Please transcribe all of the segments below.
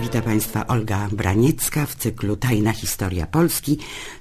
Witam Państwa Olga Braniecka w cyklu Tajna Historia Polski.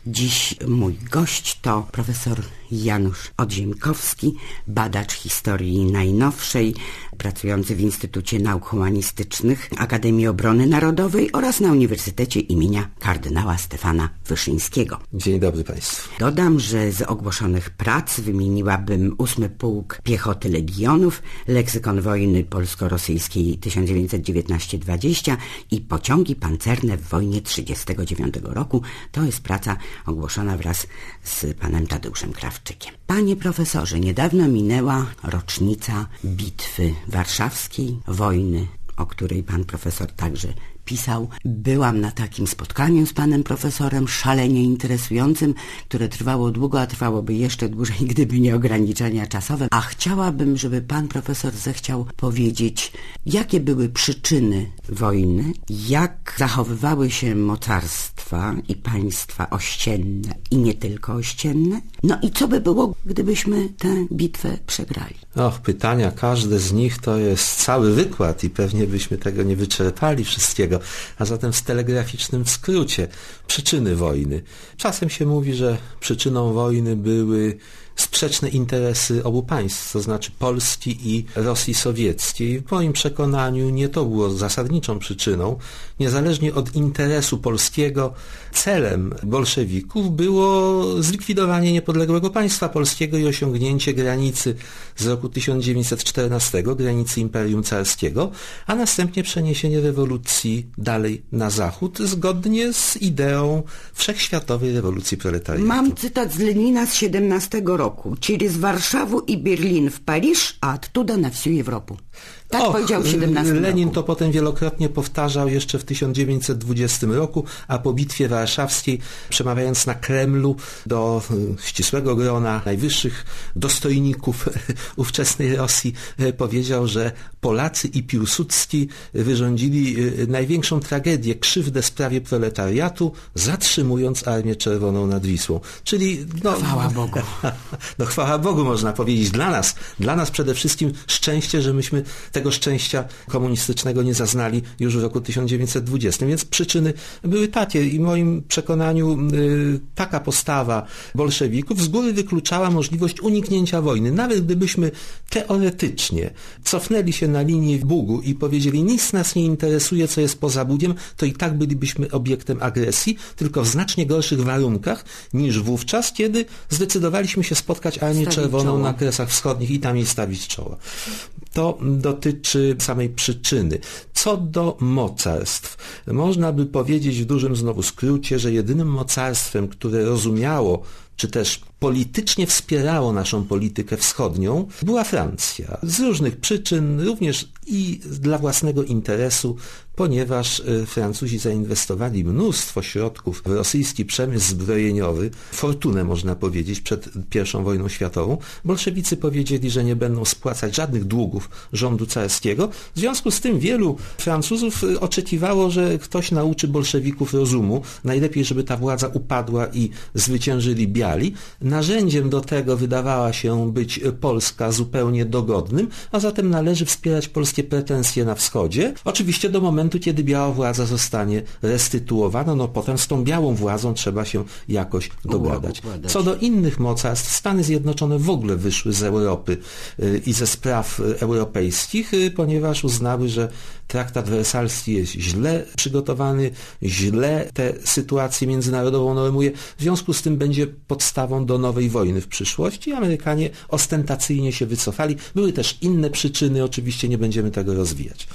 Dziś mój gość to profesor Janusz Odziemkowski, badacz historii najnowszej, pracujący w Instytucie Nauk Humanistycznych Akademii Obrony Narodowej oraz na Uniwersytecie imienia kardynała Stefana Wyszyńskiego. Dzień dobry Państwu. Dodam, że z ogłoszonych prac wymieniłabym ósmy pułk piechoty legionów, leksykon wojny polsko-rosyjskiej 1919-20 i pociągi pancerne w wojnie 1939 roku. To jest praca ogłoszona wraz z panem Tadeuszem Krawczykiem. Panie profesorze, niedawno minęła rocznica bitwy warszawskiej, wojny, o której pan profesor także pisał. Byłam na takim spotkaniu z panem profesorem, szalenie interesującym, które trwało długo, a trwałoby jeszcze dłużej, gdyby nie ograniczenia czasowe. A chciałabym, żeby pan profesor zechciał powiedzieć, jakie były przyczyny wojny, jak zachowywały się mocarstwa i państwa ościenne i nie tylko ościenne, no i co by było, gdybyśmy tę bitwę przegrali. Och, pytania, każde z nich to jest cały wykład i pewnie byśmy tego nie wyczerpali wszystkiego. A zatem w telegraficznym skrócie przyczyny wojny. Czasem się mówi, że przyczyną wojny były sprzeczne interesy obu państw, to znaczy Polski i Rosji Sowieckiej. W moim przekonaniu nie to było zasadniczą przyczyną. Niezależnie od interesu polskiego, celem bolszewików było zlikwidowanie niepodległego państwa polskiego i osiągnięcie granicy z roku 1914, granicy Imperium Carskiego, a następnie przeniesienie rewolucji dalej na zachód, zgodnie z ideą wszechświatowej rewolucji proletariatu. Mam cytat z Lenina z 17 roku. сроку. Через Варшаву и Берлин в Париж, а оттуда на всю Европу. Tak Och, powiedział w 17 Lenin roku. to potem wielokrotnie powtarzał jeszcze w 1920 roku, a po bitwie warszawskiej, przemawiając na Kremlu do y, ścisłego grona najwyższych dostojników ówczesnej Rosji, y, powiedział, że Polacy i Piłsudski wyrządzili y, największą tragedię, krzywdę sprawie proletariatu, zatrzymując Armię Czerwoną nad Wisłą. Czyli no, Chwała Bogu. no chwała Bogu można powiedzieć. Dla nas, dla nas przede wszystkim szczęście, że myśmy tego szczęścia komunistycznego nie zaznali już w roku 1920. Więc przyczyny były takie i w moim przekonaniu y, taka postawa bolszewików z góry wykluczała możliwość uniknięcia wojny. Nawet gdybyśmy teoretycznie cofnęli się na linię Bugu i powiedzieli nic nas nie interesuje, co jest poza Bugiem, to i tak bylibyśmy obiektem agresji, tylko w znacznie gorszych warunkach niż wówczas, kiedy zdecydowaliśmy się spotkać Armię Czerwoną czoło. na Kresach Wschodnich i tam jej stawić czoło. To dotyczy samej przyczyny. Co do mocarstw, można by powiedzieć w dużym znowu skrócie, że jedynym mocarstwem, które rozumiało, czy też politycznie wspierało naszą politykę wschodnią, była Francja. Z różnych przyczyn, również i dla własnego interesu, ponieważ y, Francuzi zainwestowali mnóstwo środków w rosyjski przemysł zbrojeniowy, fortunę można powiedzieć, przed I wojną światową. Bolszewicy powiedzieli, że nie będą spłacać żadnych długów rządu carskiego. W związku z tym wielu Francuzów y, oczekiwało, że ktoś nauczy bolszewików rozumu. Najlepiej, żeby ta władza upadła i zwyciężyli biali. Narzędziem do tego wydawała się być Polska zupełnie dogodnym, a zatem należy wspierać polskie pretensje na wschodzie. Oczywiście do momentu, kiedy biała władza zostanie restytuowana, no potem z tą białą władzą trzeba się jakoś dogadać. Co do innych mocarstw, Stany Zjednoczone w ogóle wyszły z Europy y, i ze spraw y, europejskich, y, ponieważ uznały, że traktat wersalski jest źle przygotowany, źle tę sytuację międzynarodową normuje. W związku z tym będzie podstawą do nowej wojny w przyszłości. Amerykanie ostentacyjnie się wycofali. Były też inne przyczyny, oczywiście nie będziemy tego rozwijać.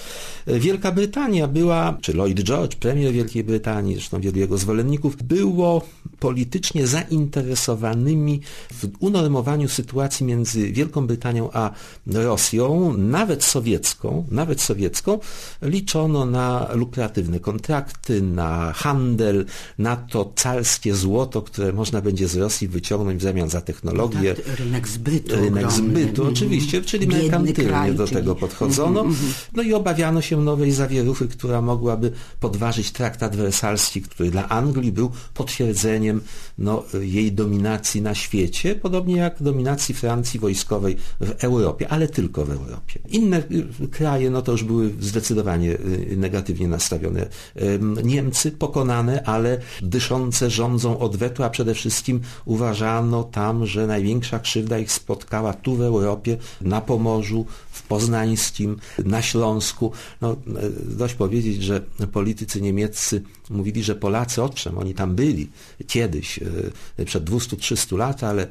Wielka Brytania była, czy Lloyd George, premier Wielkiej Brytanii, zresztą wielu jego zwolenników, było politycznie zainteresowanymi w unormowaniu sytuacji między Wielką Brytanią a Rosją, nawet sowiecką, nawet sowiecką, liczono na lukratywne kontrakty, na handel, na to carskie złoto, które można będzie z Rosji wyciągnąć w zamian za technologię. Tak, rynek zbytu. Rynek ogromny. zbytu, oczywiście, czyli merkantylnie do tego podchodzono No, no i obawiano się nowej zawieruchy, która mogłaby podważyć traktat wersalski, który dla Anglii był potwierdzeniem no, jej dominacji na świecie, podobnie jak dominacji Francji wojskowej w Europie, ale tylko w Europie. Inne y, kraje no to już były zdecydowanie y, negatywnie nastawione. Niemcy pokonane, ale dyszące rządzą odwetu, a przede wszystkim uważano tam, że największa krzywda ich spotkała tu w Europie, na Pomorzu, w Poznańskim, na Śląsku. No, y, dość powiedzieć, że politycy niemieccy mówili, że Polacy, owszem, oni tam byli kiedyś, y, przed 200-300 lat, ale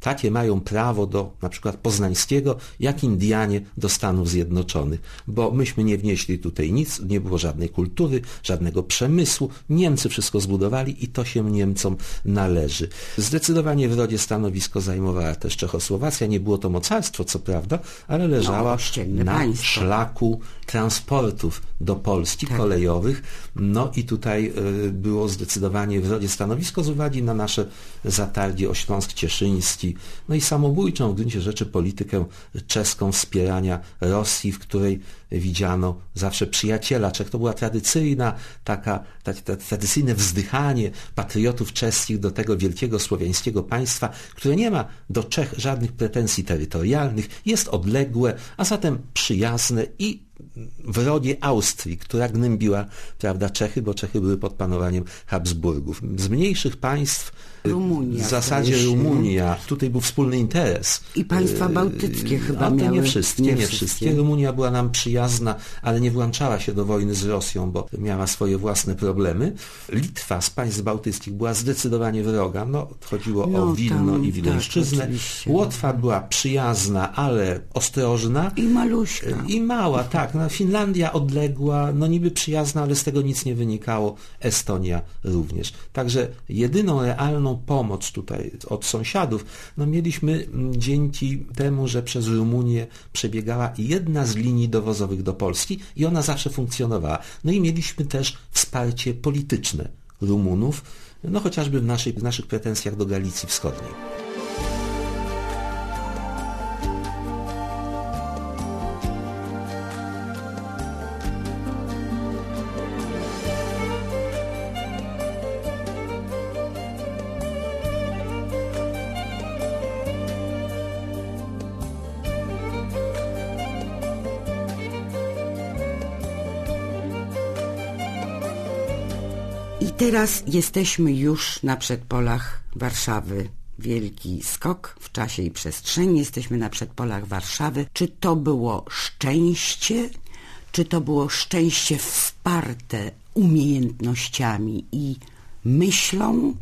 takie mają prawo do na przykład poznańskiego, jak Indianie do Stanów Zjednoczonych, bo myśmy nie wnieśli tutaj nic, nie było żadnej kultury, żadnego przemysłu, Niemcy wszystko zbudowali i to się Niemcom należy. Zdecydowanie w rodzie stanowisko zajmowała też Czechosłowacja, nie było to mocarstwo, co prawda, ale leżała ościenne na państwo. szlaku transportów do Polski Tak. kolejowych, no i tutaj y, było zdecydowanie w rodzie stanowisko z uwagi na nasze zatargie o Śląsk Cieszyński, no i samobójczą w gruncie rzeczy politykę czeską wspierania Rosji, w której widziano zawsze przyjaciela Czech. To była tradycyjna taka, ta, ta, tradycyjne wzdychanie patriotów czeskich do tego wielkiego słowiańskiego państwa, które nie ma do Czech żadnych pretensji terytorialnych, jest odległe, a zatem przyjazne i w rodzie Austrii, która gnębiła prawda, Czechy, bo Czechy były pod panowaniem Habsburgów. Z mniejszych państw Rumunia, w zasadzie. Rumunia, tutaj był wspólny interes. I państwa Y, bałtyckie chyba to nie miały- wszystkie, nie nie, wszystkie. wszystkie. Rumunia była nam przyjazna, ale nie włączała się do wojny z Rosją, bo miała swoje własne problemy. Litwa z państw bałtyckich była zdecydowanie wroga. No, chodziło No, o Wilno tam, i tak, Wileńszczyznę. oczywiście. Łotwa była przyjazna, ale ostrożna. I maluśka. I mała, tak. No, Finlandia odległa, no niby przyjazna, ale z tego nic nie wynikało. Estonia również. Także jedyną realną pomoc tutaj od sąsiadów, no mieliśmy mm, dzięki temu, że przez Rumunię przebiegała jedna z linii dowozowych do Polski i ona zawsze funkcjonowała. No i mieliśmy też wsparcie polityczne Rumunów, no chociażby w, naszej, w naszych pretensjach do Galicji Wschodniej. Teraz jesteśmy już na przedpolach Warszawy. Wielki skok w czasie i przestrzeni. Jesteśmy na przedpolach Warszawy. Czy to było szczęście? Czy to było szczęście wsparte umiejętnościami i myślą?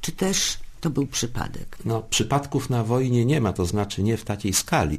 Czy też to był przypadek? No, przypadków na wojnie nie ma, to znaczy nie w takiej skali.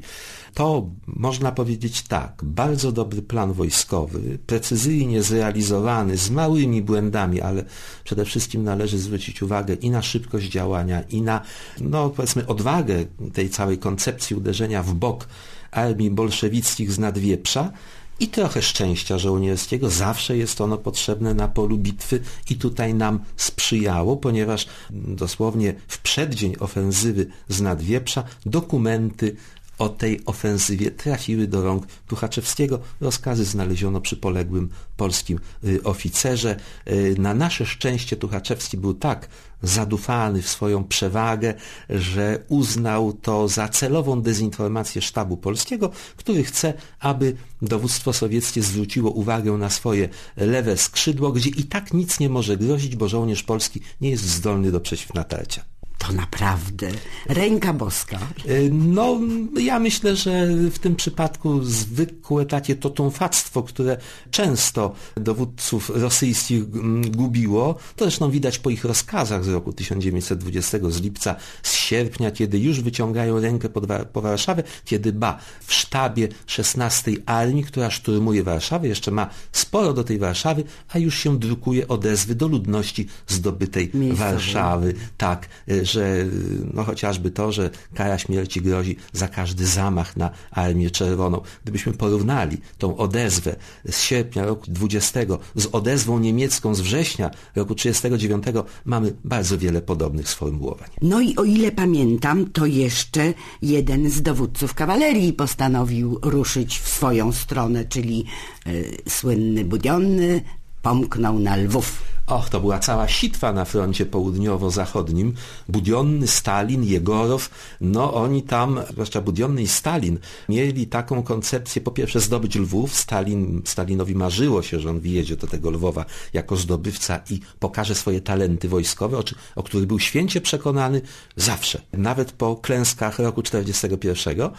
To można powiedzieć tak, bardzo dobry plan wojskowy, precyzyjnie zrealizowany, z małymi błędami, ale przede wszystkim należy zwrócić uwagę i na szybkość działania, i na, no powiedzmy, odwagę tej całej koncepcji uderzenia w bok armii bolszewickich z Nadwieprza, i trochę szczęścia żołnierskiego. Zawsze jest ono potrzebne na polu bitwy i tutaj nam sprzyjało, ponieważ dosłownie w przeddzień ofensywy z Nadwieprza dokumenty o tej ofensywie trafiły do rąk Tuchaczewskiego. Rozkazy znaleziono przy poległym polskim y, oficerze. Y, Na nasze szczęście Tuchaczewski był tak zadufany w swoją przewagę, że uznał to za celową dezinformację sztabu polskiego, który chce, aby dowództwo sowieckie zwróciło uwagę na swoje lewe skrzydło, gdzie i tak nic nie może grozić, bo żołnierz polski nie jest zdolny do przeciwnatarcia. To naprawdę ręka boska. Y, No, ja myślę, że w tym przypadku zwykłe takie totumfactwo, które często dowódców rosyjskich mm, gubiło, to zresztą widać po ich rozkazach z roku 1920, z lipca, z sierpnia, kiedy już wyciągają rękę pod, po Warszawę, kiedy ba, w sztabie 16 Armii, która szturmuje Warszawę, jeszcze ma sporo do tej Warszawy, a już się drukuje odezwy do ludności zdobytej Miejscowej. Warszawy, tak, y, że no chociażby to, że kara śmierci grozi za każdy zamach na Armię Czerwoną. Gdybyśmy porównali tą odezwę z sierpnia roku 20 z odezwą niemiecką z września roku 39, mamy bardzo wiele podobnych sformułowań. No i o ile pamiętam, to jeszcze jeden z dowódców kawalerii postanowił ruszyć w swoją stronę, czyli y, słynny Budionny pomknął na Lwów. Och, to była cała sitwa na froncie południowo-zachodnim. Budionny, Stalin, Jegorow, no oni tam, zwłaszcza Budionny i Stalin, mieli taką koncepcję, po pierwsze zdobyć Lwów. Stalin, Stalinowi marzyło się, że on wyjedzie do tego Lwowa jako zdobywca i pokaże swoje talenty wojskowe, o, o których był święcie przekonany zawsze, nawet po klęskach roku 1941.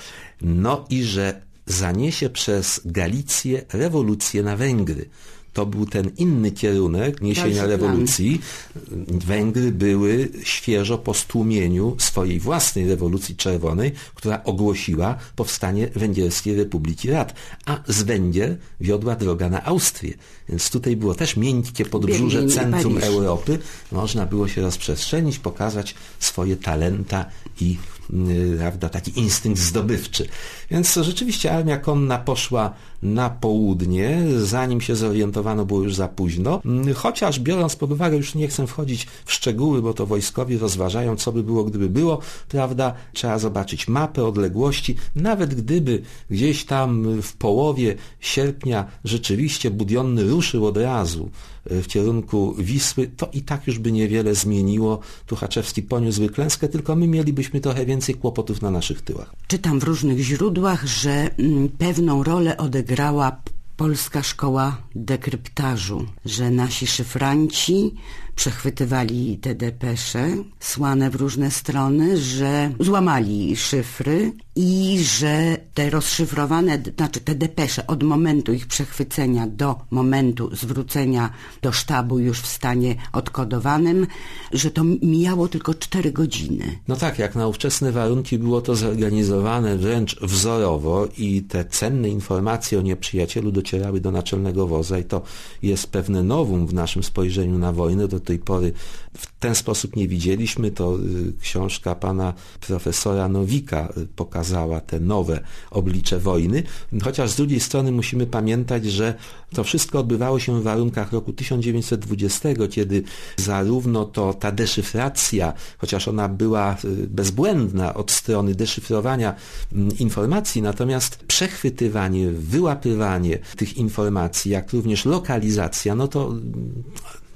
No i że zaniesie przez Galicję rewolucję na Węgry to był ten inny kierunek niesienia rewolucji. Węgry były świeżo po stłumieniu swojej własnej rewolucji czerwonej, która ogłosiła powstanie Węgierskiej Republiki Rad, a z Węgier wiodła droga na Austrię. Więc tutaj było też miękkie podbrzuże centrum Europy. Można było się rozprzestrzenić, pokazać swoje talenta i Y, prawda, taki instynkt zdobywczy. Więc rzeczywiście armia konna poszła na południe, zanim się zorientowano było już za późno, chociaż biorąc pod uwagę, już nie chcę wchodzić w szczegóły, bo to wojskowi rozważają, co by było, gdyby było, prawda, trzeba zobaczyć mapę odległości, nawet gdyby gdzieś tam w połowie sierpnia rzeczywiście Budionny ruszył od razu w kierunku Wisły, to i tak już by niewiele zmieniło. Tuchaczewski poniósłby klęskę, tylko my mielibyśmy trochę więcej kłopotów na naszych tyłach. Czytam w różnych źródłach, że mm, pewną rolę odegrała polska szkoła dekryptażu, że nasi szyfranci przechwytywali te depesze słane w różne strony, że złamali szyfry i że te rozszyfrowane, znaczy te depesze od momentu ich przechwycenia do momentu zwrócenia do sztabu już w stanie odkodowanym, że to mijało tylko 4 godziny. No tak, jak na ówczesne warunki było to zorganizowane wręcz wzorowo i te cenne informacje o nieprzyjacielu docierały do naczelnego woza i to jest pewne nowum w naszym spojrzeniu na wojnę. Do tej pory w ten sposób nie widzieliśmy. To y, książka pana profesora Nowika y, pokazała te nowe oblicze wojny. Chociaż z drugiej strony musimy pamiętać, że to wszystko odbywało się w warunkach roku 1920, kiedy zarówno to ta deszyfracja, chociaż ona była y, bezbłędna od strony deszyfrowania mm, informacji, natomiast przechwytywanie, wyłapywanie tych informacji, jak również lokalizacja, no to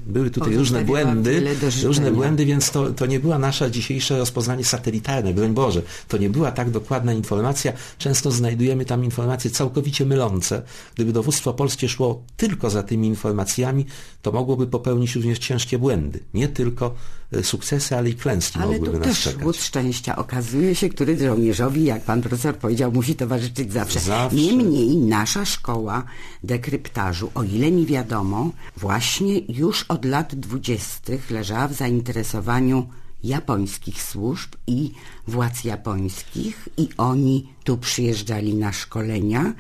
były tutaj różne błędy, różne błędy, więc to, to nie była nasza dzisiejsze rozpoznanie satelitarne, broń Boże. To nie była tak dokładna informacja. Często znajdujemy tam informacje całkowicie mylące. Gdyby dowództwo polskie szło tylko za tymi informacjami, to mogłoby popełnić również ciężkie błędy. Nie tylko e, sukcesy, ale i klęski ale mogłyby nas czekać. Ale szczęścia okazuje się, który żołnierzowi, jak pan profesor powiedział, musi towarzyszyć zawsze. zawsze. Niemniej nasza szkoła dekryptażu, o ile mi wiadomo, właśnie już od lat dwudziestych leżała w zainteresowaniu japońskich służb i władz japońskich i oni tu przyjeżdżali na szkolenia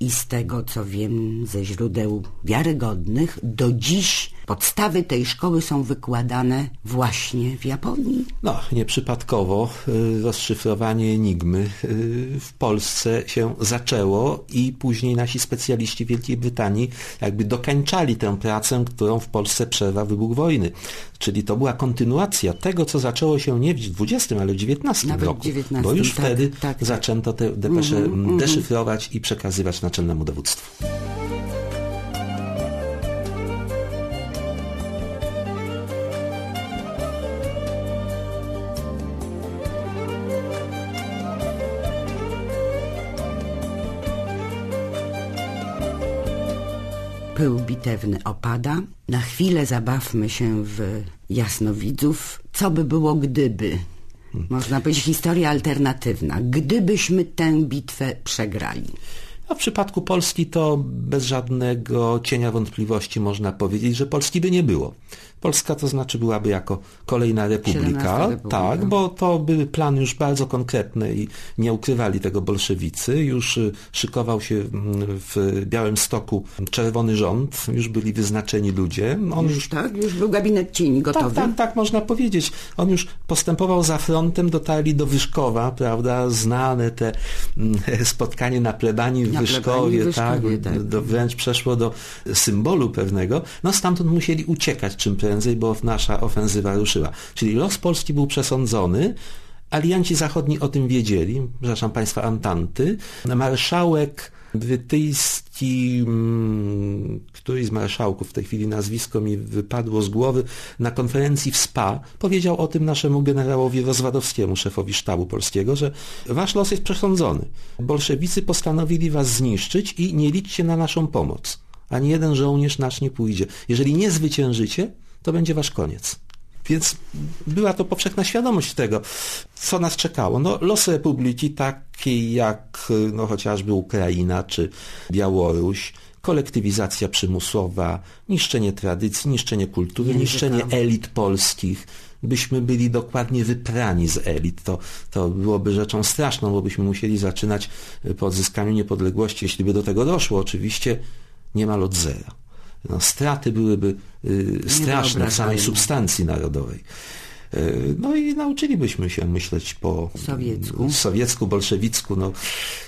i z tego co wiem ze źródeł wiarygodnych do dziś podstawy tej szkoły są wykładane właśnie w Japonii. No, nieprzypadkowo y, rozszyfrowanie enigmy y, w Polsce się zaczęło i później nasi specjaliści Wielkiej Brytanii jakby dokańczali tę pracę, którą w Polsce przerwał wybuch wojny. Czyli to była kontynuacja tego, co zaczęło się nie w XX, ale w XIX Nawet roku. XIX, bo już tak, wtedy tak, tak. zaczęto te depesze mm -hmm, deszyfrować mm -hmm. i przekazywać naczelnemu dowództwu. pył bitewny opada. Na chwilę zabawmy się w jasnowidzów. Co by było gdyby? Można powiedzieć historia alternatywna. Gdybyśmy tę bitwę przegrali. A w przypadku Polski to bez żadnego cienia wątpliwości można powiedzieć, że Polski by nie było. Polska to znaczy byłaby jako kolejna republika, tak, bo to były plany już bardzo konkretne i nie ukrywali tego bolszewicy. Już y, szykował się mm, w Białym Stoku czerwony rząd, już byli wyznaczeni ludzie. On Już, tak? Już był gabinet cieni tak, gotowy. tak, tak, można powiedzieć. On już postępował za frontem, dotarli do Wyszkowa, prawda, znane te mm, spotkanie na plebanii w Na plebanii Wyszkowie, Wyszkowie, tak, tak. Do, wręcz przeszło do symbolu pewnego. No stamtąd musieli uciekać czym prędzej, bo nasza ofensywa ruszyła. Czyli los Polski był przesądzony, alianci zachodni o tym wiedzieli, przepraszam Państwa, Antanty. Marszałek brytyjski, mm, któryś z marszałków, w tej chwili nazwisko mi wypadło z głowy, na konferencji w SPA powiedział o tym naszemu generałowi Rozwadowskiemu, szefowi sztabu polskiego, że wasz los jest przesądzony. Bolszewicy postanowili was zniszczyć i nie liczcie na naszą pomoc. Ani jeden żołnierz nasz nie pójdzie. Jeżeli nie zwyciężycie, to będzie wasz koniec. Więc była to powszechna świadomość tego, co nas czekało. No, losy republiki, takie jak no, chociażby Ukraina czy Białoruś, kolektywizacja przymusowa, niszczenie tradycji, niszczenie kultury, Języka. niszczenie elit polskich. Byśmy byli dokładnie wyprani z elit. To, to byłoby rzeczą straszną, bo byśmy musieli zaczynać po odzyskaniu niepodległości, jeśli by do tego doszło, oczywiście niemal od zera. No, straty byłyby y, straszne w samej substancji narodowej. Y, No i nauczylibyśmy się myśleć po Sowiecku. sowiecku, bolszewicku. No,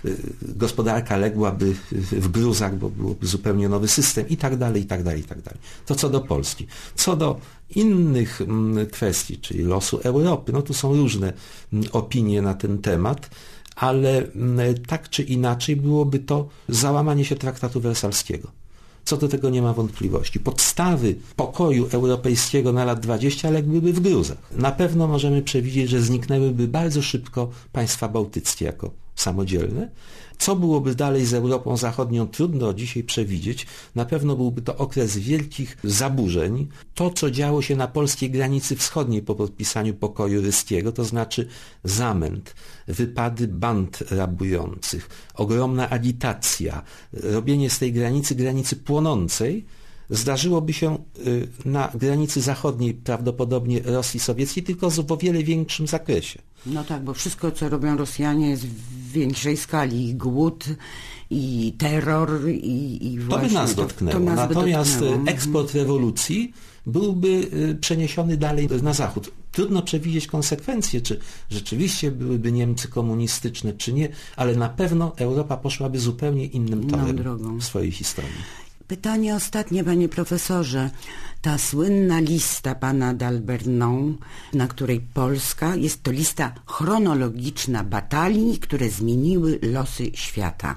y, gospodarka ległaby w gruzach, bo byłoby zupełnie nowy system i tak dalej, i tak dalej, i tak dalej. To co do Polski. Co do innych mm, kwestii, czyli losu Europy, no tu są różne mm, opinie na ten temat, ale mm, tak czy inaczej byłoby to załamanie się traktatu wersalskiego. Co do tego nie ma wątpliwości. Podstawy pokoju europejskiego na lat 20 ległyby w gruzach. Na pewno możemy przewidzieć, że zniknęłyby bardzo szybko państwa bałtyckie jako samodzielne. Co byłoby dalej z Europą Zachodnią, trudno dzisiaj przewidzieć. Na pewno byłby to okres wielkich zaburzeń. To, co działo się na polskiej granicy wschodniej po podpisaniu pokoju ryskiego, to znaczy zamęt, wypady band rabujących, ogromna agitacja, robienie z tej granicy granicy płonącej, zdarzyłoby się y, na granicy zachodniej prawdopodobnie Rosji Sowieckiej, tylko w o wiele większym zakresie. No tak, bo wszystko, co robią Rosjanie jest w większej skali. I głód, i terror, i, i To właśnie... by nas dotknęło. To, to nas Natomiast dotknęło. Mhm. y, eksport rewolucji byłby y, przeniesiony dalej na zachód. Trudno przewidzieć konsekwencje, czy rzeczywiście byłyby Niemcy komunistyczne, czy nie, ale na pewno Europa poszłaby zupełnie innym torem w swojej historii. Pytanie ostatnie, panie profesorze. Ta słynna lista pana d'Albernon, na której Polska, jest to lista chronologiczna batalii, które zmieniły losy świata.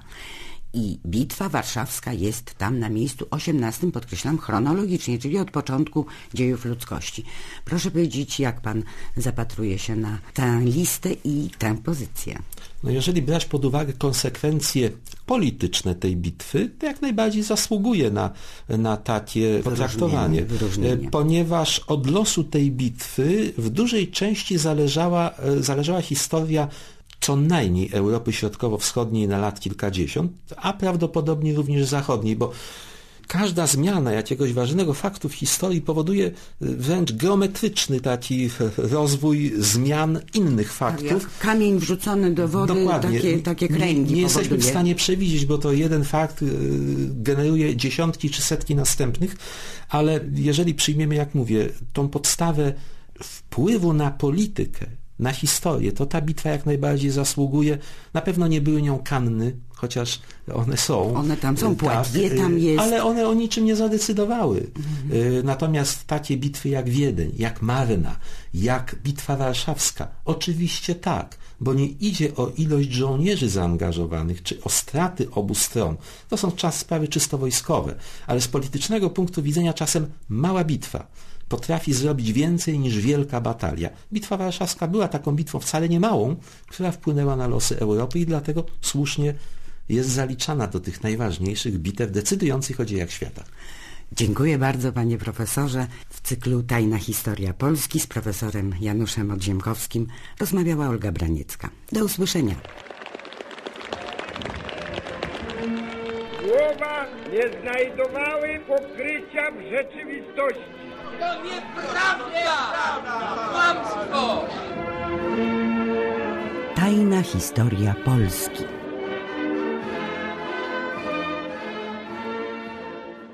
I bitwa warszawska jest tam na miejscu 18, podkreślam chronologicznie, czyli od początku dziejów ludzkości. Proszę powiedzieć, jak pan zapatruje się na tę listę i tę pozycję. No jeżeli brać pod uwagę konsekwencje polityczne tej bitwy, to jak najbardziej zasługuje na, na takie potraktowanie. wyróżnienie. Ponieważ od losu tej bitwy w dużej części zależała, e, zależała historia co najmniej Europy Środkowo-Wschodniej na lat kilkadziesiąt, a prawdopodobnie również zachodniej, bo każda zmiana jakiegoś ważnego faktu w historii powoduje wręcz geometryczny taki rozwój zmian innych Tak, faktów. jak kamień wrzucony do wody, takie, takie kręgi Nie, nie jesteśmy w stanie przewidzieć, bo to jeden fakt y, generuje dziesiątki czy setki następnych, ale jeżeli przyjmiemy, jak mówię, tą podstawę wpływu na politykę, na historię, to ta bitwa jak najbardziej zasługuje. Na pewno nie były nią Kanny, chociaż one są. One tam są, Y, Poitiers tam y, jest. Ale one o niczym nie zadecydowały. Y, Natomiast takie bitwy jak Wiedeń, jak Marna, jak Bitwa Warszawska, oczywiście tak, bo nie idzie o ilość żołnierzy zaangażowanych, czy o straty obu stron. To są czas sprawy czysto wojskowe, ale z politycznego punktu widzenia czasem mała bitwa potrafi zrobić więcej niż wielka batalia. Bitwa Warszawska była taką bitwą wcale nie małą, która wpłynęła na losy Europy i dlatego słusznie jest zaliczana do tych najważniejszych bitew decydujących o dziejach świata. Dziękuję bardzo panie profesorze. W cyklu Tajna Historia Polski z profesorem Januszem Odziemkowskim rozmawiała Olga Braniecka. Do usłyszenia. słowa nie znajdowały pokrycia w rzeczywistości. To nieprawda! Kłamstwo! Tajna historia Polski.